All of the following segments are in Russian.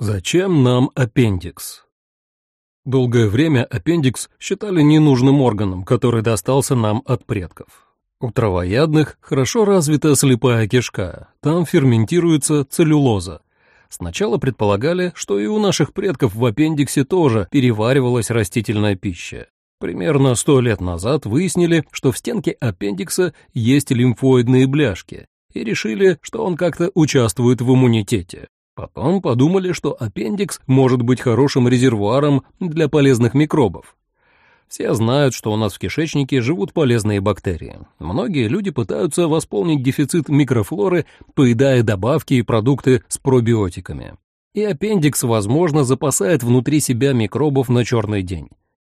Зачем нам аппендикс? Долгое время аппендикс считали ненужным органом, который достался нам от предков. У травоядных хорошо развита слепая кишка, там ферментируется целлюлоза. Сначала предполагали, что и у наших предков в аппендиксе тоже переваривалась растительная пища. Примерно сто лет назад выяснили, что в стенке аппендикса есть лимфоидные бляшки, и решили, что он как-то участвует в иммунитете. Потом подумали, что аппендикс может быть хорошим резервуаром для полезных микробов. Все знают, что у нас в кишечнике живут полезные бактерии. Многие люди пытаются восполнить дефицит микрофлоры, поедая добавки и продукты с пробиотиками. И аппендикс, возможно, запасает внутри себя микробов на черный день.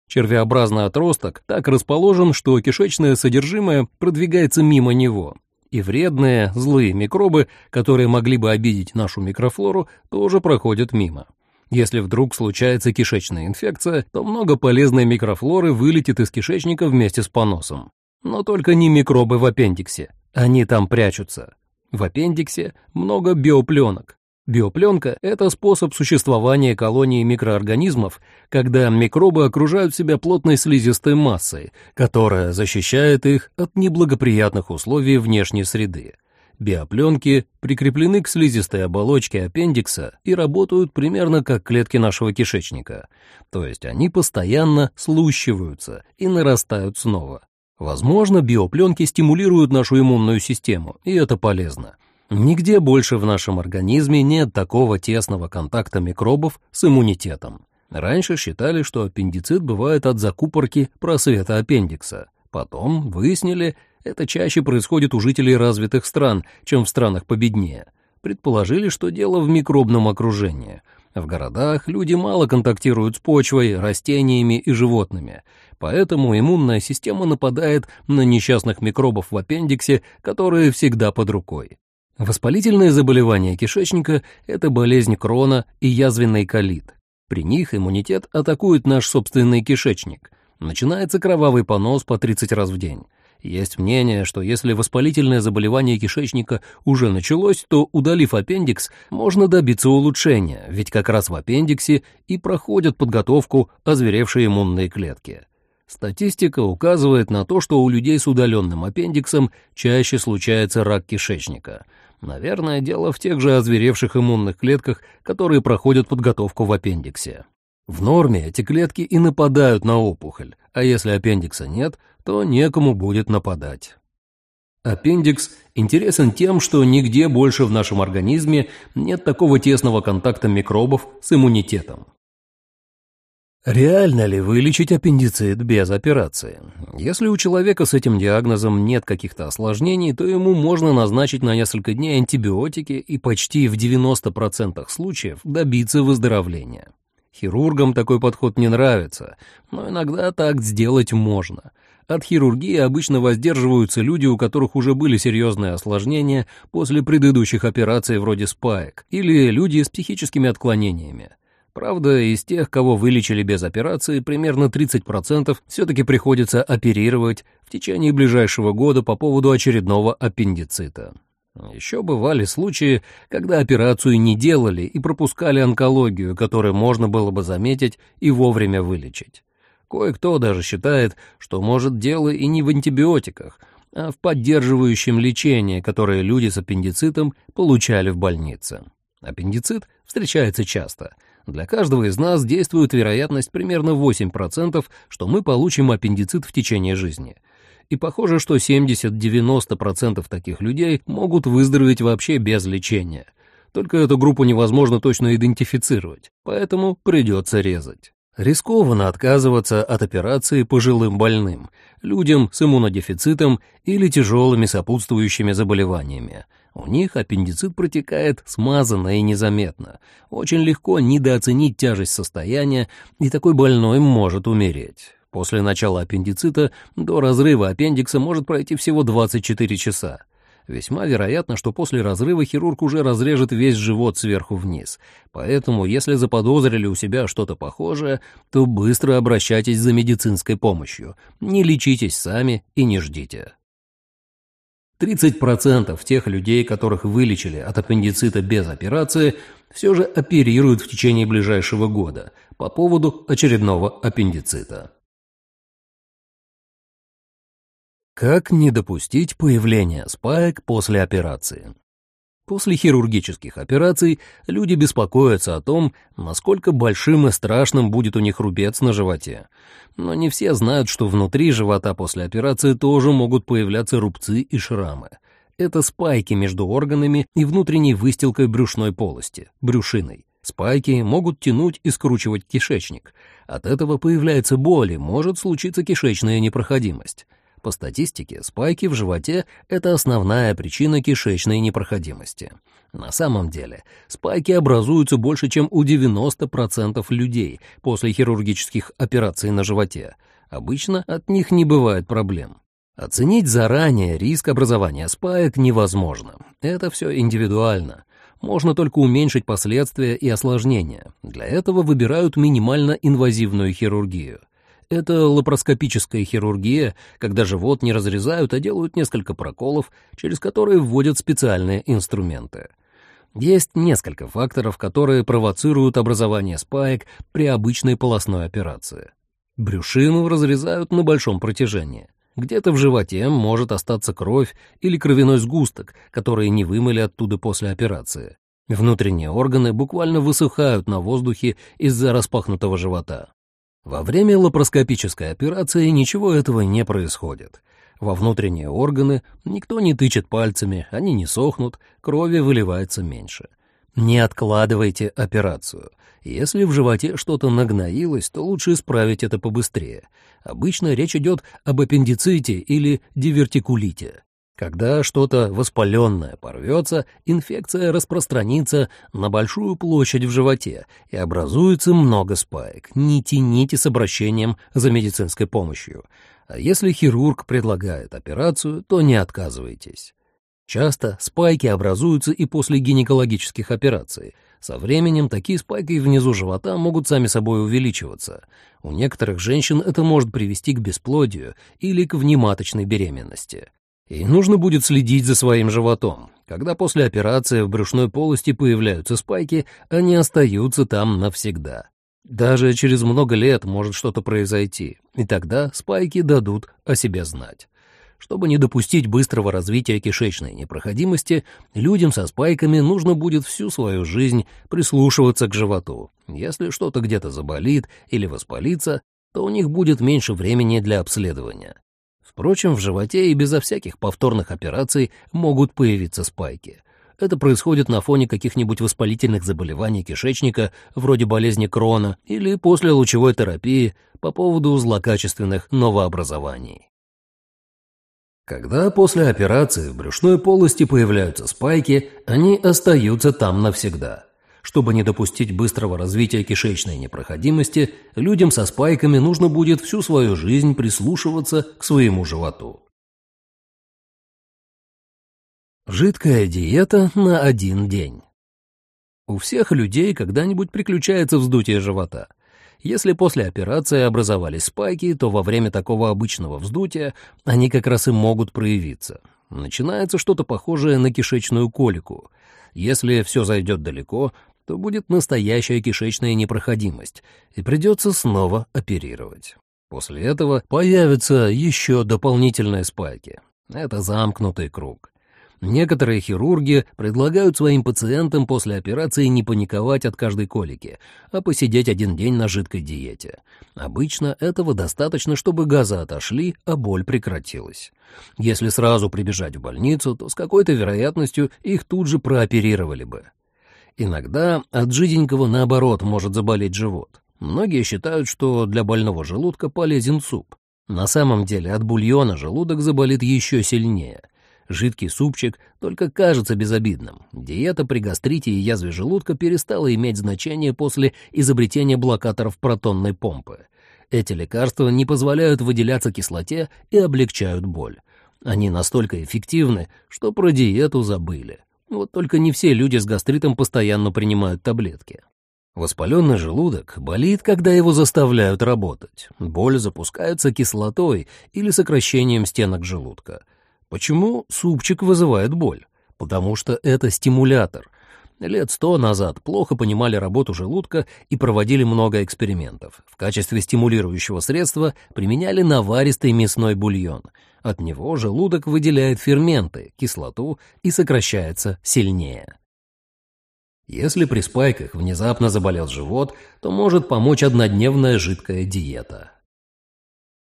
Червеобразный отросток так расположен, что кишечное содержимое продвигается мимо него, и вредные, злые микробы, которые могли бы обидеть нашу микрофлору, тоже проходят мимо. Если вдруг случается кишечная инфекция, то много полезной микрофлоры вылетит из кишечника вместе с поносом. Но только не микробы в аппендиксе, они там прячутся. В аппендиксе много биопленок, Биопленка — это способ существования колонии микроорганизмов, когда микробы окружают себя плотной слизистой массой, которая защищает их от неблагоприятных условий внешней среды. Биопленки прикреплены к слизистой оболочке аппендикса и работают примерно как клетки нашего кишечника, то есть они постоянно слущиваются и нарастают снова. Возможно, биопленки стимулируют нашу иммунную систему, и это полезно. Нигде больше в нашем организме нет такого тесного контакта микробов с иммунитетом. Раньше считали, что аппендицит бывает от закупорки просвета аппендикса. Потом выяснили, это чаще происходит у жителей развитых стран, чем в странах победнее. Предположили, что дело в микробном окружении. В городах люди мало контактируют с почвой, растениями и животными, поэтому иммунная система нападает на несчастных микробов в аппендиксе, которые всегда под рукой. Воспалительные заболевания кишечника – это болезнь крона и язвенный колит. При них иммунитет атакует наш собственный кишечник. Начинается кровавый понос по 30 раз в день. Есть мнение, что если воспалительное заболевание кишечника уже началось, то, удалив аппендикс, можно добиться улучшения, ведь как раз в аппендиксе и проходят подготовку озверевшие иммунные клетки. Статистика указывает на то, что у людей с удаленным аппендиксом чаще случается рак кишечника – Наверное, дело в тех же озверевших иммунных клетках, которые проходят подготовку в аппендиксе. В норме эти клетки и нападают на опухоль, а если аппендикса нет, то некому будет нападать. Аппендикс интересен тем, что нигде больше в нашем организме нет такого тесного контакта микробов с иммунитетом. Реально ли вылечить аппендицит без операции? Если у человека с этим диагнозом нет каких-то осложнений, то ему можно назначить на несколько дней антибиотики и почти в 90% случаев добиться выздоровления. Хирургам такой подход не нравится, но иногда так сделать можно. От хирургии обычно воздерживаются люди, у которых уже были серьезные осложнения после предыдущих операций вроде спаек, или люди с психическими отклонениями. Правда, из тех, кого вылечили без операции, примерно 30% все-таки приходится оперировать в течение ближайшего года по поводу очередного аппендицита. Еще бывали случаи, когда операцию не делали и пропускали онкологию, которую можно было бы заметить и вовремя вылечить. Кое-кто даже считает, что может дело и не в антибиотиках, а в поддерживающем лечении, которое люди с аппендицитом получали в больнице. Аппендицит встречается часто — для каждого из нас действует вероятность примерно 8%, что мы получим аппендицит в течение жизни. И похоже, что 70-90% таких людей могут выздороветь вообще без лечения. Только эту группу невозможно точно идентифицировать, поэтому придется резать. Рискованно отказываться от операции пожилым больным, людям с иммунодефицитом или тяжелыми сопутствующими заболеваниями – у них аппендицит протекает смазанно и незаметно. Очень легко недооценить тяжесть состояния, и такой больной может умереть. После начала аппендицита до разрыва аппендикса может пройти всего 24 часа. Весьма вероятно, что после разрыва хирург уже разрежет весь живот сверху вниз. Поэтому, если заподозрили у себя что-то похожее, то быстро обращайтесь за медицинской помощью. Не лечитесь сами и не ждите. 30% тех людей, которых вылечили от аппендицита без операции, все же оперируют в течение ближайшего года по поводу очередного аппендицита. Как не допустить появления спаек после операции? После хирургических операций люди беспокоятся о том, насколько большим и страшным будет у них рубец на животе. Но не все знают, что внутри живота после операции тоже могут появляться рубцы и шрамы. Это спайки между органами и внутренней выстилкой брюшной полости, брюшиной. Спайки могут тянуть и скручивать кишечник. От этого появляется боль и может случиться кишечная непроходимость. По статистике, спайки в животе – это основная причина кишечной непроходимости. На самом деле, спайки образуются больше, чем у 90% людей после хирургических операций на животе. Обычно от них не бывает проблем. Оценить заранее риск образования спаек невозможно. Это все индивидуально. Можно только уменьшить последствия и осложнения. Для этого выбирают минимально инвазивную хирургию – это лапароскопическая хирургия, когда живот не разрезают, а делают несколько проколов, через которые вводят специальные инструменты. Есть несколько факторов, которые провоцируют образование спаек при обычной полостной операции. Брюшину разрезают на большом протяжении. Где-то в животе может остаться кровь или кровяной сгусток, которые не вымыли оттуда после операции. Внутренние органы буквально высыхают на воздухе из-за распахнутого живота. Во время лапароскопической операции ничего этого не происходит. Во внутренние органы никто не тычет пальцами, они не сохнут, крови выливается меньше. Не откладывайте операцию. Если в животе что-то нагноилось, то лучше исправить это побыстрее. Обычно речь идет об аппендиците или дивертикулите. Когда что-то воспаленное порвется, инфекция распространится на большую площадь в животе и образуется много спаек. Не тяните с обращением за медицинской помощью. А если хирург предлагает операцию, то не отказывайтесь. Часто спайки образуются и после гинекологических операций. Со временем такие спайки внизу живота могут сами собой увеличиваться. У некоторых женщин это может привести к бесплодию или к внематочной беременности. И нужно будет следить за своим животом. Когда после операции в брюшной полости появляются спайки, они остаются там навсегда. Даже через много лет может что-то произойти, и тогда спайки дадут о себе знать. Чтобы не допустить быстрого развития кишечной непроходимости, людям со спайками нужно будет всю свою жизнь прислушиваться к животу. Если что-то где-то заболит или воспалится, то у них будет меньше времени для обследования. Впрочем, в животе и безо всяких повторных операций могут появиться спайки. Это происходит на фоне каких-нибудь воспалительных заболеваний кишечника, вроде болезни Крона, или после лучевой терапии по поводу злокачественных новообразований. Когда после операции в брюшной полости появляются спайки, они остаются там навсегда. Чтобы не допустить быстрого развития кишечной непроходимости, людям со спайками нужно будет всю свою жизнь прислушиваться к своему животу. Жидкая диета на один день. У всех людей когда-нибудь приключается вздутие живота. Если после операции образовались спайки, то во время такого обычного вздутия они как раз и могут проявиться. Начинается что-то похожее на кишечную колику. Если все зайдет далеко, то будет настоящая кишечная непроходимость, и придется снова оперировать. После этого появятся еще дополнительные спайки. Это замкнутый круг. Некоторые хирурги предлагают своим пациентам после операции не паниковать от каждой колики, а посидеть один день на жидкой диете. Обычно этого достаточно, чтобы газы отошли, а боль прекратилась. Если сразу прибежать в больницу, то с какой-то вероятностью их тут же прооперировали бы. Иногда от жиденького, наоборот, может заболеть живот. Многие считают, что для больного желудка полезен суп. На самом деле от бульона желудок заболит еще сильнее. Жидкий супчик только кажется безобидным. Диета при гастрите и язве желудка перестала иметь значение после изобретения блокаторов протонной помпы. Эти лекарства не позволяют выделяться кислоте и облегчают боль. Они настолько эффективны, что про диету забыли. Вот только не все люди с гастритом постоянно принимают таблетки. Воспаленный желудок болит, когда его заставляют работать. Боль запускается кислотой или сокращением стенок желудка. Почему супчик вызывает боль? Потому что это стимулятор. Лет сто назад плохо понимали работу желудка и проводили много экспериментов. В качестве стимулирующего средства применяли наваристый мясной бульон. От него желудок выделяет ферменты, кислоту и сокращается сильнее. Если при спайках внезапно заболел живот, то может помочь однодневная жидкая диета.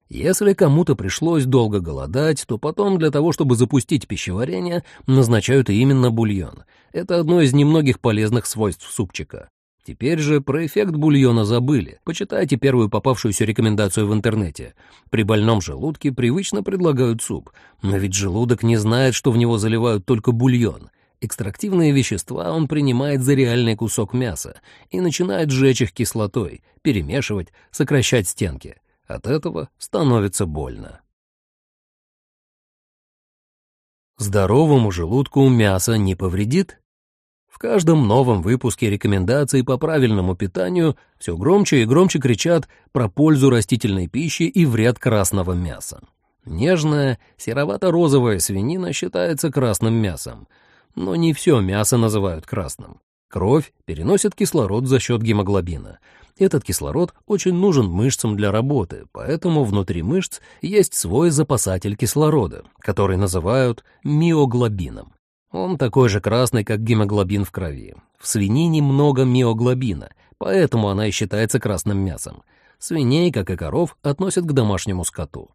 Если кому-то пришлось долго голодать, то потом для того, чтобы запустить пищеварение, назначают именно бульон. Это одно из немногих полезных свойств супчика. Теперь же про эффект бульона забыли. Почитайте первую попавшуюся рекомендацию в интернете. При больном желудке привычно предлагают суп, но ведь желудок не знает, что в него заливают только бульон. Экстрактивные вещества он принимает за реальный кусок мяса и начинает сжечь их кислотой, перемешивать, сокращать стенки. От этого становится больно. Здоровому желудку мясо не повредит? В каждом новом выпуске рекомендаций по правильному питанию все громче и громче кричат про пользу растительной пищи и вред красного мяса. Нежная, серовато-розовая свинина считается красным мясом, но не все мясо называют красным. Кровь переносит кислород за счет гемоглобина, этот кислород очень нужен мышцам для работы, поэтому внутри мышц есть свой запасатель кислорода, который называют миоглобином. Он такой же красный, как гемоглобин в крови. В свинине много миоглобина, поэтому она и считается красным мясом. Свиней, как и коров, относят к домашнему скоту.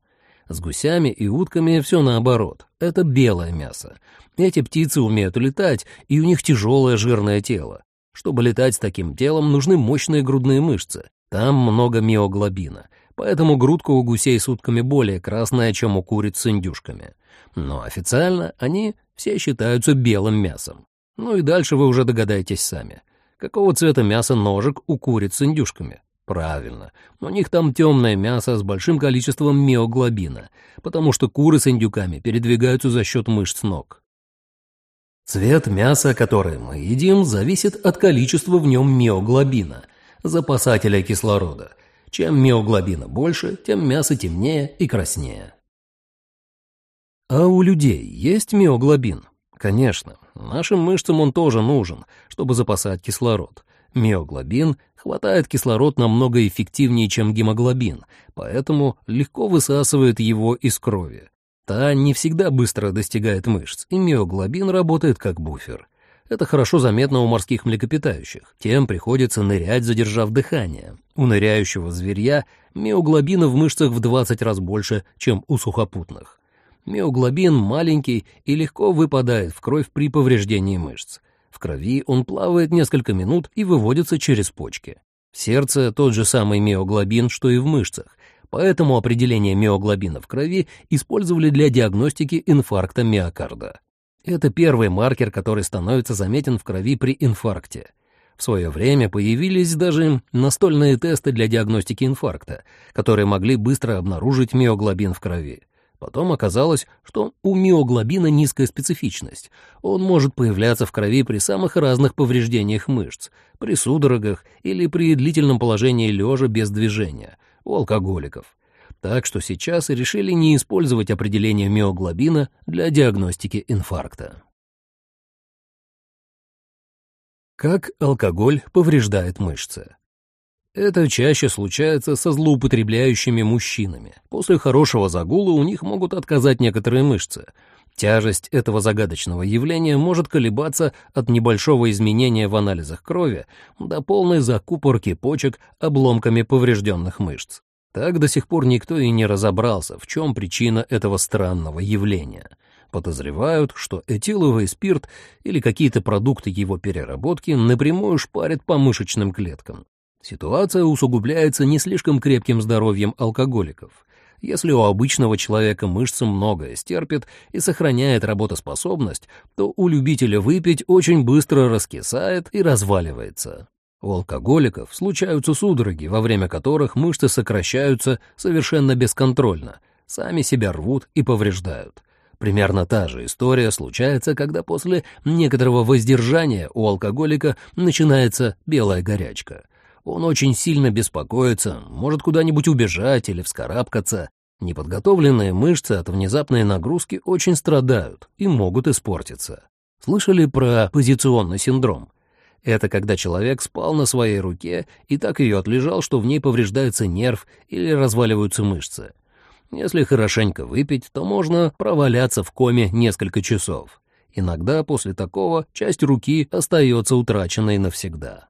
С гусями и утками все наоборот. Это белое мясо. Эти птицы умеют летать, и у них тяжелое жирное тело. Чтобы летать с таким телом, нужны мощные грудные мышцы. Там много миоглобина, поэтому грудка у гусей с утками более красная, чем у куриц с индюшками. Но официально они все считаются белым мясом. Ну и дальше вы уже догадаетесь сами. Какого цвета мясо ножек у куриц с индюшками? Правильно, у них там темное мясо с большим количеством миоглобина, потому что куры с индюками передвигаются за счет мышц ног. Цвет мяса, которое мы едим, зависит от количества в нем миоглобина, запасателя кислорода. Чем миоглобина больше, тем мясо темнее и краснее. А у людей есть миоглобин? Конечно, нашим мышцам он тоже нужен, чтобы запасать кислород. Миоглобин хватает кислород намного эффективнее, чем гемоглобин, поэтому легко высасывает его из крови. Та не всегда быстро достигает мышц, и миоглобин работает как буфер. Это хорошо заметно у морских млекопитающих. Тем приходится нырять, задержав дыхание. У ныряющего зверья миоглобина в мышцах в 20 раз больше, чем у сухопутных. Миоглобин маленький и легко выпадает в кровь при повреждении мышц. В крови он плавает несколько минут и выводится через почки. В сердце тот же самый миоглобин, что и в мышцах, поэтому определение миоглобина в крови использовали для диагностики инфаркта миокарда. Это первый маркер, который становится заметен в крови при инфаркте. В свое время появились даже настольные тесты для диагностики инфаркта, которые могли быстро обнаружить миоглобин в крови. Потом оказалось, что у миоглобина низкая специфичность. Он может появляться в крови при самых разных повреждениях мышц, при судорогах или при длительном положении лежа без движения — у алкоголиков. Так что сейчас решили не использовать определение миоглобина для диагностики инфаркта. Как алкоголь повреждает мышцы? Это чаще случается со злоупотребляющими мужчинами. После хорошего загула у них могут отказать некоторые мышцы. Тяжесть этого загадочного явления может колебаться от небольшого изменения в анализах крови до полной закупорки почек обломками поврежденных мышц. Так до сих пор никто и не разобрался, в чем причина этого странного явления. Подозревают, что этиловый спирт или какие-то продукты его переработки напрямую шпарят по мышечным клеткам. Ситуация усугубляется не слишком крепким здоровьем алкоголиков — если у обычного человека мышцы многое стерпит и сохраняет работоспособность, то у любителя выпить очень быстро раскисает и разваливается. У алкоголиков случаются судороги, во время которых мышцы сокращаются совершенно бесконтрольно, сами себя рвут и повреждают. Примерно та же история случается, когда после некоторого воздержания у алкоголика начинается белая горячка. Он очень сильно беспокоится, может куда-нибудь убежать или вскарабкаться. Неподготовленные мышцы от внезапной нагрузки очень страдают и могут испортиться. Слышали про позиционный синдром? Это когда человек спал на своей руке и так ее отлежал, что в ней повреждается нерв или разваливаются мышцы. Если хорошенько выпить, то можно проваляться в коме несколько часов. Иногда после такого часть руки остается утраченной навсегда.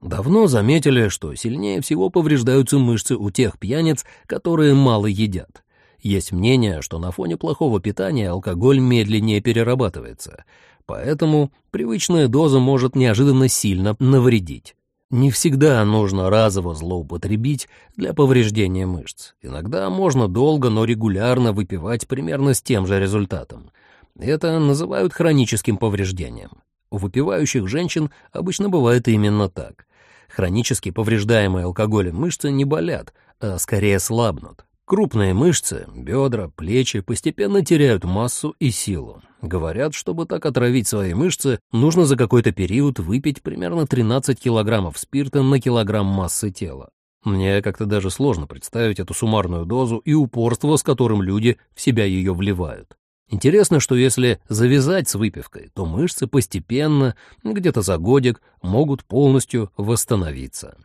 Давно заметили, что сильнее всего повреждаются мышцы у тех пьяниц, которые мало едят. Есть мнение, что на фоне плохого питания алкоголь медленнее перерабатывается, поэтому привычная доза может неожиданно сильно навредить. Не всегда нужно разово злоупотребить для повреждения мышц. Иногда можно долго, но регулярно выпивать примерно с тем же результатом. Это называют хроническим повреждением. У выпивающих женщин обычно бывает именно так. Хронически повреждаемые алкоголем мышцы не болят, а скорее слабнут. Крупные мышцы, бедра, плечи постепенно теряют массу и силу. Говорят, чтобы так отравить свои мышцы, нужно за какой-то период выпить примерно 13 килограммов спирта на килограмм массы тела. Мне как-то даже сложно представить эту суммарную дозу и упорство, с которым люди в себя ее вливают. Интересно, что если завязать с выпивкой, то мышцы постепенно, где-то за годик, могут полностью восстановиться.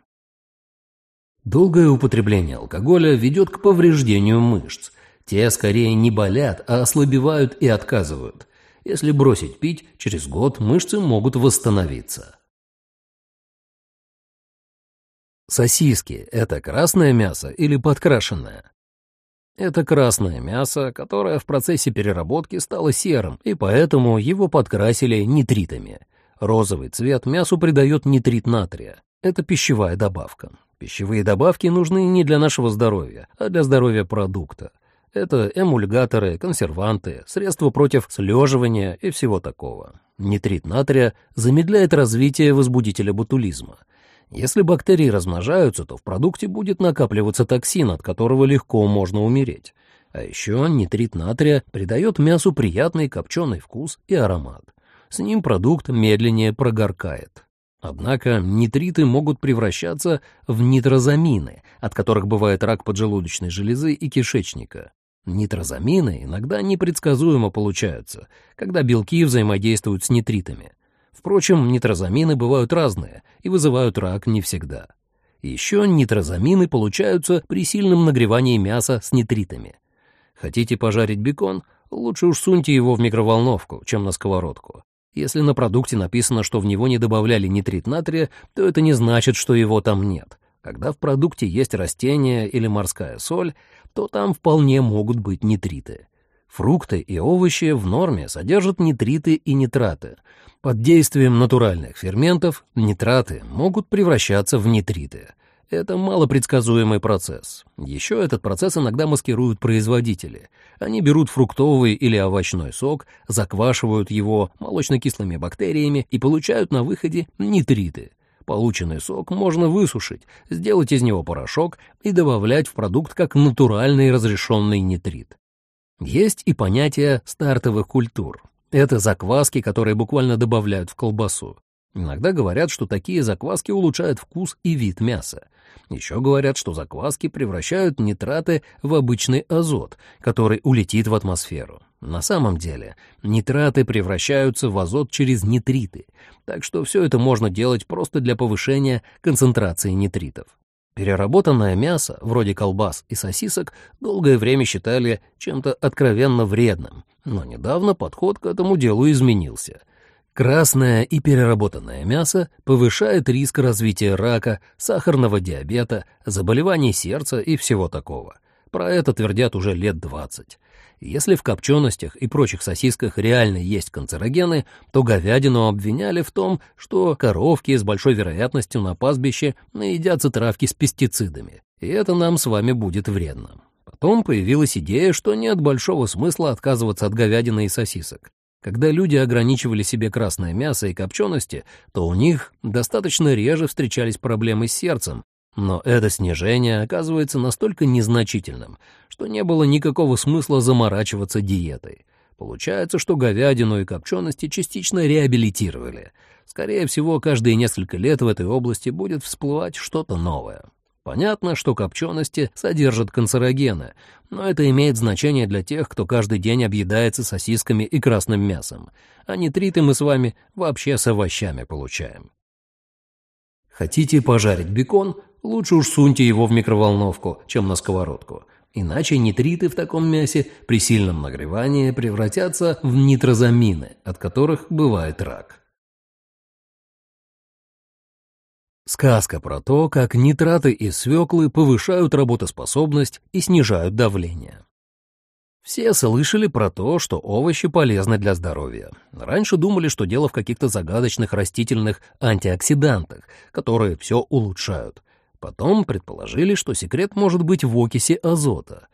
Долгое употребление алкоголя ведет к повреждению мышц. Те скорее не болят, а ослабевают и отказывают. Если бросить пить, через год мышцы могут восстановиться. Сосиски – это красное мясо или подкрашенное? Это красное мясо, которое в процессе переработки стало серым, и поэтому его подкрасили нитритами. Розовый цвет мясу придает нитрит натрия. Это пищевая добавка. Пищевые добавки нужны не для нашего здоровья, а для здоровья продукта. Это эмульгаторы, консерванты, средства против слеживания и всего такого. Нитрит натрия замедляет развитие возбудителя ботулизма — если бактерии размножаются, то в продукте будет накапливаться токсин, от которого легко можно умереть. А еще нитрит натрия придает мясу приятный копченый вкус и аромат. С ним продукт медленнее прогоркает. Однако нитриты могут превращаться в нитрозамины, от которых бывает рак поджелудочной железы и кишечника. Нитрозамины иногда непредсказуемо получаются, когда белки взаимодействуют с нитритами — Впрочем, нитрозамины бывают разные и вызывают рак не всегда. Еще нитрозамины получаются при сильном нагревании мяса с нитритами. Хотите пожарить бекон? Лучше уж суньте его в микроволновку, чем на сковородку. Если на продукте написано, что в него не добавляли нитрит натрия, то это не значит, что его там нет. Когда в продукте есть растения или морская соль, то там вполне могут быть нитриты. Фрукты и овощи в норме содержат нитриты и нитраты, под действием натуральных ферментов нитраты могут превращаться в нитриты. Это малопредсказуемый процесс. Еще этот процесс иногда маскируют производители. Они берут фруктовый или овощной сок, заквашивают его молочно-кислыми бактериями и получают на выходе нитриты. Полученный сок можно высушить, сделать из него порошок и добавлять в продукт как натуральный разрешенный нитрит. Есть и понятие стартовых культур. Это закваски, которые буквально добавляют в колбасу. Иногда говорят, что такие закваски улучшают вкус и вид мяса. Еще говорят, что закваски превращают нитраты в обычный азот, который улетит в атмосферу. На самом деле нитраты превращаются в азот через нитриты, так что все это можно делать просто для повышения концентрации нитритов. Переработанное мясо, вроде колбас и сосисок, долгое время считали чем-то откровенно вредным, но недавно подход к этому делу изменился. Красное и переработанное мясо повышает риск развития рака, сахарного диабета, заболеваний сердца и всего такого. Про это твердят уже лет 20. Если в копченостях и прочих сосисках реально есть канцерогены, то говядину обвиняли в том, что коровки с большой вероятностью на пастбище наедятся травки с пестицидами, и это нам с вами будет вредно. Потом появилась идея, что нет большого смысла отказываться от говядины и сосисок. Когда люди ограничивали себе красное мясо и копчености, то у них достаточно реже встречались проблемы с сердцем, но это снижение оказывается настолько незначительным, что не было никакого смысла заморачиваться диетой. Получается, что говядину и копчености частично реабилитировали. Скорее всего, каждые несколько лет в этой области будет всплывать что-то новое. Понятно, что копчености содержат канцерогены, но это имеет значение для тех, кто каждый день объедается сосисками и красным мясом, а нитриты мы с вами вообще с овощами получаем. Хотите пожарить бекон? Лучше уж суньте его в микроволновку, чем на сковородку. Иначе нитриты в таком мясе при сильном нагревании превратятся в нитрозамины, от которых бывает рак. Сказка про то, как нитраты из свеклы повышают работоспособность и снижают давление. Все слышали про то, что овощи полезны для здоровья. Раньше думали, что дело в каких-то загадочных растительных антиоксидантах, которые все улучшают. Потом предположили, что секрет может быть в окиси азота.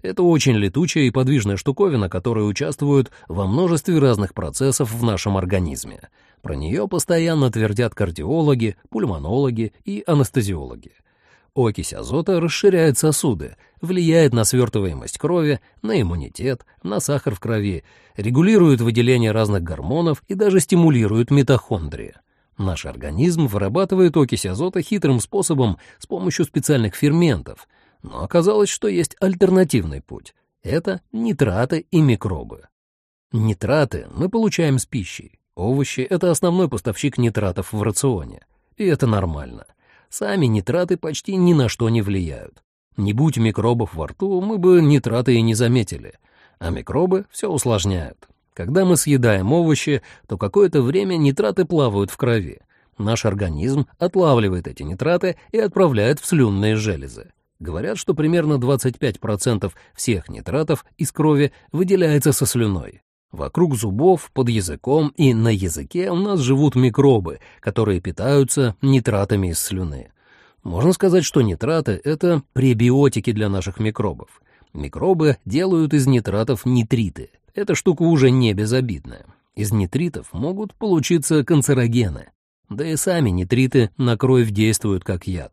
Это очень летучая и подвижная штуковина, которая участвует во множестве разных процессов в нашем организме. Про нее постоянно твердят кардиологи, пульмонологи и анестезиологи. Окись азота расширяет сосуды, влияет на свертываемость крови, на иммунитет, на сахар в крови, регулирует выделение разных гормонов и даже стимулирует митохондрии. Наш организм вырабатывает окись азота хитрым способом с помощью специальных ферментов, но оказалось, что есть альтернативный путь. Это нитраты и микробы. Нитраты мы получаем с пищей. Овощи — это основной поставщик нитратов в рационе. И это нормально. Сами нитраты почти ни на что не влияют. Не будь микробов во рту, мы бы нитраты и не заметили. А микробы все усложняют. Когда мы съедаем овощи, то какое-то время нитраты плавают в крови. Наш организм отлавливает эти нитраты и отправляет в слюнные железы. Говорят, что примерно 25% всех нитратов из крови выделяется со слюной. Вокруг зубов, под языком и на языке у нас живут микробы, которые питаются нитратами из слюны. Можно сказать, что нитраты — это пребиотики для наших микробов. Микробы делают из нитратов нитриты. Эта штука уже не безобидная. Из нитритов могут получиться канцерогены. Да и сами нитриты на кровь действуют как яд.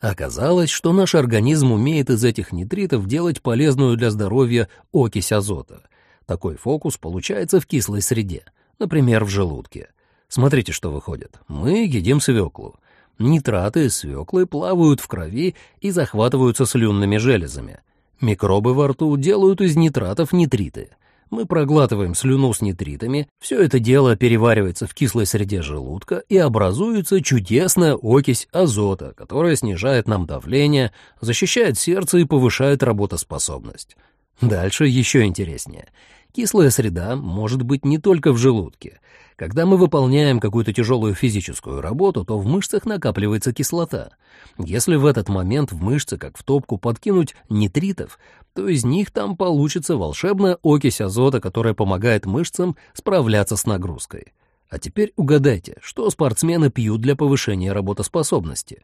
Оказалось, что наш организм умеет из этих нитритов делать полезную для здоровья окись азота — такой фокус получается в кислой среде, например, в желудке. Смотрите, что выходит. Мы едим свеклу. Нитраты из свеклы плавают в крови и захватываются слюнными железами. Микробы во рту делают из нитратов нитриты. Мы проглатываем слюну с нитритами, все это дело переваривается в кислой среде желудка и образуется чудесная окись азота, которая снижает нам давление, защищает сердце и повышает работоспособность. Дальше еще интереснее. Кислая среда может быть не только в желудке. Когда мы выполняем какую-то тяжелую физическую работу, то в мышцах накапливается кислота. Если в этот момент в мышцы, как в топку, подкинуть нитритов, то из них там получится волшебная окись азота, которая помогает мышцам справляться с нагрузкой. А теперь угадайте, что спортсмены пьют для повышения работоспособности.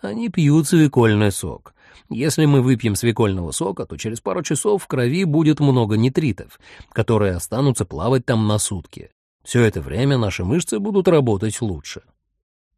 Они пьют свекольный сок. Если мы выпьем свекольного сока, то через пару часов в крови будет много нитритов, которые останутся плавать там на сутки. Все это время наши мышцы будут работать лучше.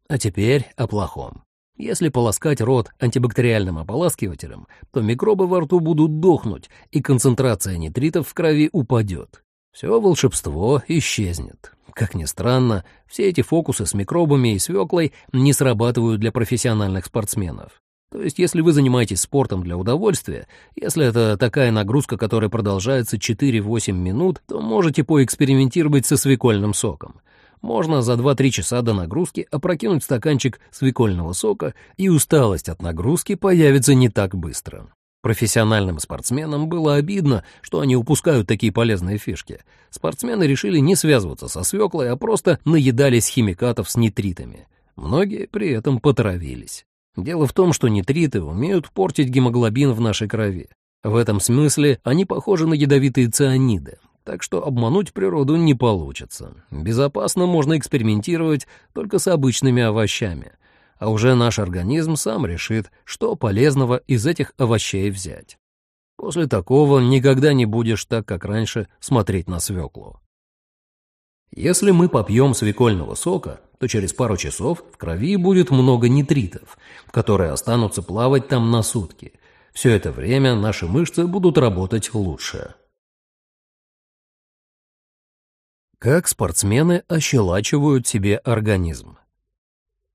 А теперь о плохом. Если полоскать рот антибактериальным ополаскивателем, то микробы во рту будут дохнуть, и концентрация нитритов в крови упадет. Все волшебство исчезнет. Как ни странно, все эти фокусы с микробами и свеклой не срабатывают для профессиональных спортсменов. То есть, если вы занимаетесь спортом для удовольствия, если это такая нагрузка, которая продолжается 4-8 минут, то можете поэкспериментировать со свекольным соком. Можно за 2-3 часа до нагрузки опрокинуть стаканчик свекольного сока, и усталость от нагрузки появится не так быстро. Профессиональным спортсменам было обидно, что они упускают такие полезные фишки. Спортсмены решили не связываться со свеклой, а просто наедались химикатов с нитритами. Многие при этом потравились. Дело в том, что нитриты умеют портить гемоглобин в нашей крови. В этом смысле они похожи на ядовитые цианиды, так что обмануть природу не получится. Безопасно можно экспериментировать только с обычными овощами, а уже наш организм сам решит, что полезного из этих овощей взять. После такого никогда не будешь так, как раньше, смотреть на свеклу. Если мы попьем свекольного сока, то через пару часов в крови будет много нитритов, которые останутся плавать там на сутки. Все это время наши мышцы будут работать лучше. Как спортсмены ощелачивают себе организм?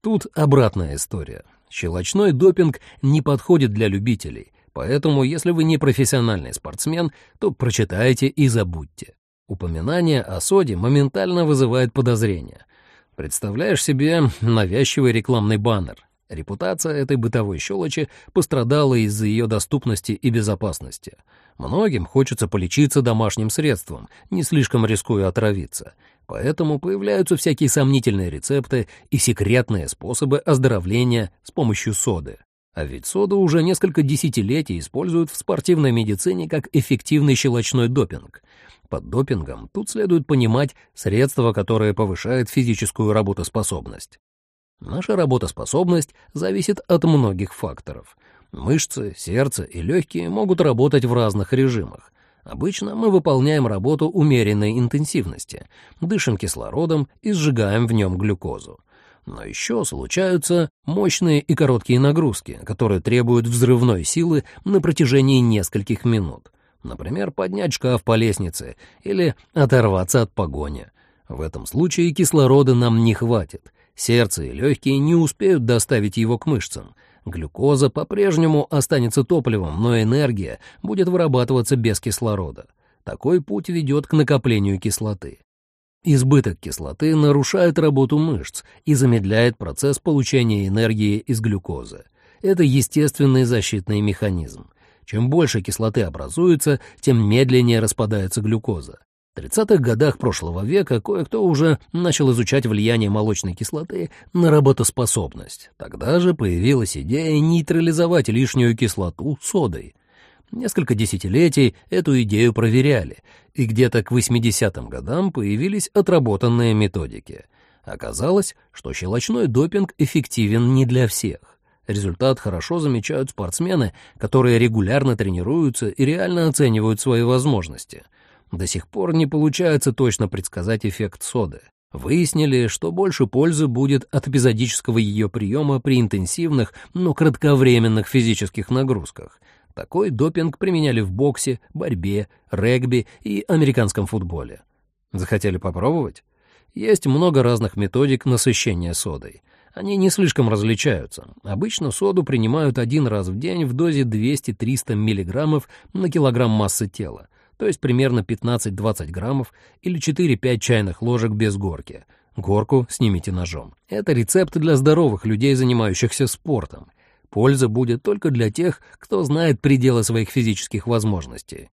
Тут обратная история. Щелочной допинг не подходит для любителей, поэтому если вы не профессиональный спортсмен, то прочитайте и забудьте. Упоминание о соде моментально вызывает подозрения. Представляешь себе навязчивый рекламный баннер. Репутация этой бытовой щелочи пострадала из-за ее доступности и безопасности. Многим хочется полечиться домашним средством, не слишком рискуя отравиться. Поэтому появляются всякие сомнительные рецепты и секретные способы оздоровления с помощью соды. А ведь соду уже несколько десятилетий используют в спортивной медицине как эффективный щелочной допинг. Под допингом тут следует понимать средства, которые повышают физическую работоспособность. Наша работоспособность зависит от многих факторов. Мышцы, сердце и легкие могут работать в разных режимах. Обычно мы выполняем работу умеренной интенсивности, дышим кислородом и сжигаем в нем глюкозу. Но еще случаются мощные и короткие нагрузки, которые требуют взрывной силы на протяжении нескольких минут. Например, поднять шкаф по лестнице или оторваться от погони. В этом случае кислорода нам не хватит. Сердце и легкие не успеют доставить его к мышцам. Глюкоза по-прежнему останется топливом, но энергия будет вырабатываться без кислорода. Такой путь ведет к накоплению кислоты. Избыток кислоты нарушает работу мышц и замедляет процесс получения энергии из глюкозы. Это естественный защитный механизм. Чем больше кислоты образуется, тем медленнее распадается глюкоза. В 30-х годах прошлого века кое-кто уже начал изучать влияние молочной кислоты на работоспособность. Тогда же появилась идея нейтрализовать лишнюю кислоту содой. Несколько десятилетий эту идею проверяли, и где-то к 80-м годам появились отработанные методики. Оказалось, что щелочной допинг эффективен не для всех. Результат хорошо замечают спортсмены, которые регулярно тренируются и реально оценивают свои возможности. До сих пор не получается точно предсказать эффект соды. Выяснили, что больше пользы будет от эпизодического ее приема при интенсивных, но кратковременных физических нагрузках. Такой допинг применяли в боксе, борьбе, регби и американском футболе. Захотели попробовать? Есть много разных методик насыщения содой. Они не слишком различаются. Обычно соду принимают один раз в день в дозе 200-300 мг на килограмм массы тела, то есть примерно 15-20 граммов или 4-5 чайных ложек без горки. Горку снимите ножом. Это рецепт для здоровых людей, занимающихся спортом. Польза будет только для тех, кто знает пределы своих физических возможностей.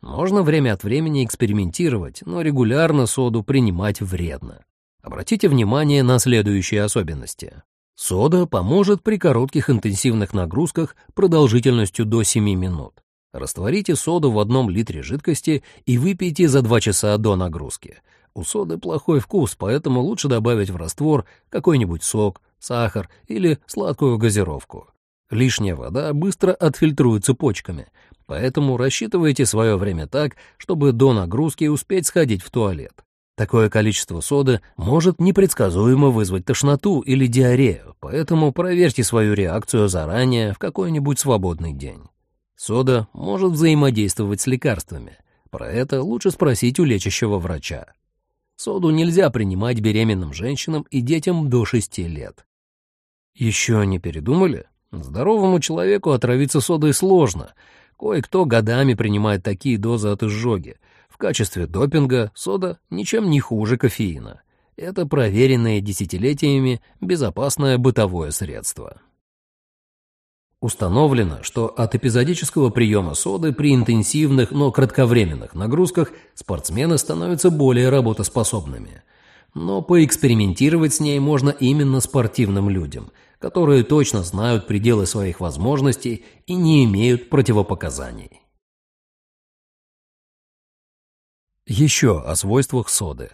Можно время от времени экспериментировать, но регулярно соду принимать вредно. Обратите внимание на следующие особенности. Сода поможет при коротких интенсивных нагрузках продолжительностью до 7 минут. Растворите соду в одном литре жидкости и выпейте за 2 часа до нагрузки. У соды плохой вкус, поэтому лучше добавить в раствор какой-нибудь сок, сахар или сладкую газировку. Лишняя вода быстро отфильтруется почками, поэтому рассчитывайте свое время так, чтобы до нагрузки успеть сходить в туалет. Такое количество соды может непредсказуемо вызвать тошноту или диарею, поэтому проверьте свою реакцию заранее в какой-нибудь свободный день. Сода может взаимодействовать с лекарствами. Про это лучше спросить у лечащего врача. Соду нельзя принимать беременным женщинам и детям до 6 лет. Еще не передумали? Здоровому человеку отравиться содой сложно. Кое-кто годами принимает такие дозы от изжоги, в качестве допинга сода ничем не хуже кофеина. Это проверенное десятилетиями безопасное бытовое средство. Установлено, что от эпизодического приема соды при интенсивных, но кратковременных нагрузках спортсмены становятся более работоспособными. Но поэкспериментировать с ней можно именно спортивным людям, которые точно знают пределы своих возможностей и не имеют противопоказаний. Еще о свойствах соды.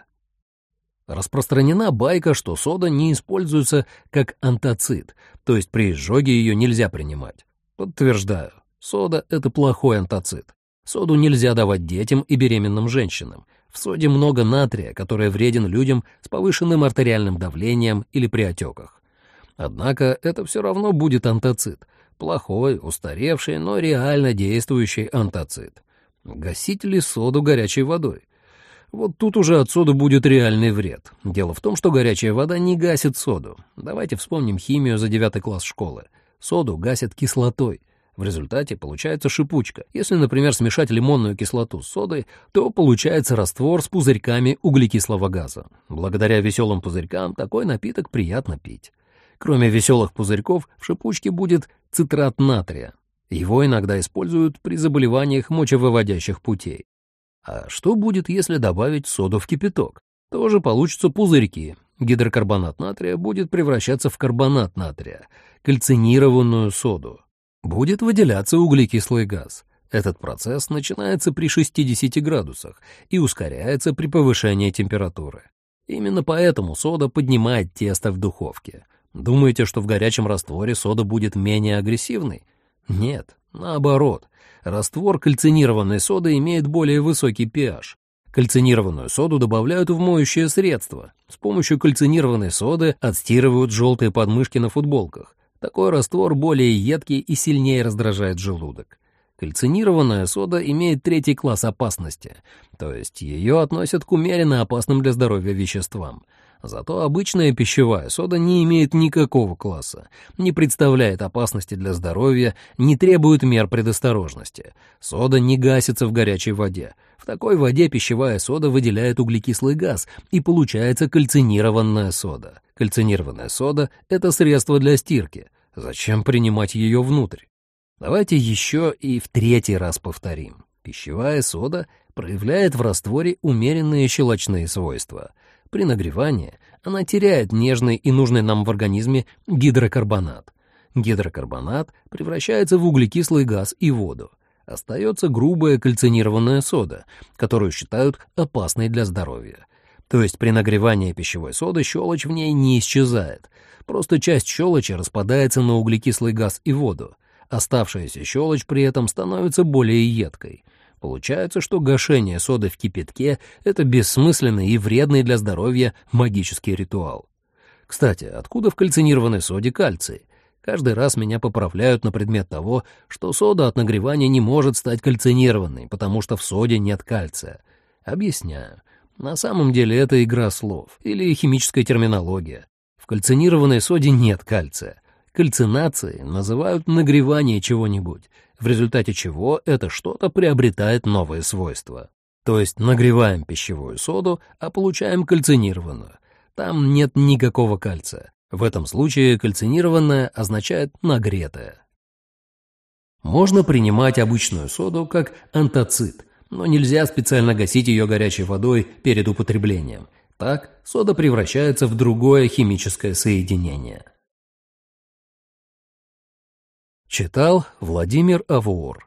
Распространена байка, что сода не используется как антацид, то есть при изжоге ее нельзя принимать. Подтверждаю, сода — это плохой антацид. Соду нельзя давать детям и беременным женщинам. В соде много натрия, который вреден людям с повышенным артериальным давлением или при отеках. Однако это все равно будет антацид. Плохой, устаревший, но реально действующий антацид. Гасить ли соду горячей водой? Вот тут уже от соды будет реальный вред. Дело в том, что горячая вода не гасит соду. Давайте вспомним химию за девятый класс школы. Соду гасит кислотой. В результате получается шипучка. Если, например, смешать лимонную кислоту с содой, то получается раствор с пузырьками углекислого газа. Благодаря веселым пузырькам такой напиток приятно пить. Кроме веселых пузырьков, в шипучке будет цитрат натрия. Его иногда используют при заболеваниях мочевыводящих путей. А что будет, если добавить соду в кипяток? Тоже получатся пузырьки. Гидрокарбонат натрия будет превращаться в карбонат натрия, кальцинированную соду. Будет выделяться углекислый газ. Этот процесс начинается при 60 градусах и ускоряется при повышении температуры. Именно поэтому сода поднимает тесто в духовке. Думаете, что в горячем растворе сода будет менее агрессивной? Нет, наоборот. Раствор кальцинированной соды имеет более высокий pH. Кальцинированную соду добавляют в моющее средство. С помощью кальцинированной соды отстирывают желтые подмышки на футболках. Такой раствор более едкий и сильнее раздражает желудок. Кальцинированная сода имеет третий класс опасности, то есть ее относят к умеренно опасным для здоровья веществам — Зато обычная пищевая сода не имеет никакого класса, не представляет опасности для здоровья, не требует мер предосторожности. Сода не гасится в горячей воде. В такой воде пищевая сода выделяет углекислый газ, и получается кальцинированная сода. Кальцинированная сода — это средство для стирки. Зачем принимать ее внутрь? Давайте еще и в третий раз повторим. Пищевая сода проявляет в растворе умеренные щелочные свойства — при нагревании она теряет нежный и нужный нам в организме гидрокарбонат. Гидрокарбонат превращается в углекислый газ и воду. Остается грубая кальцинированная сода, которую считают опасной для здоровья. То есть при нагревании пищевой соды щелочь в ней не исчезает. Просто часть щелочи распадается на углекислый газ и воду. Оставшаяся щелочь при этом становится более едкой. Получается, что гашение соды в кипятке — это бессмысленный и вредный для здоровья магический ритуал. Кстати, откуда в кальцинированной соде кальций? Каждый раз меня поправляют на предмет того, что сода от нагревания не может стать кальцинированной, потому что в соде нет кальция. Объясняю. На самом деле это игра слов или химическая терминология. В кальцинированной соде нет кальция. Кальцинацией называют нагревание чего-нибудь, в результате чего это что-то приобретает новые свойства. То есть нагреваем пищевую соду, а получаем кальцинированную. Там нет никакого кальция. В этом случае кальцинированная означает нагретая. Можно принимать обычную соду как антацид, но нельзя специально гасить ее горячей водой перед употреблением. Так сода превращается в другое химическое соединение. Читал Владимир Авуор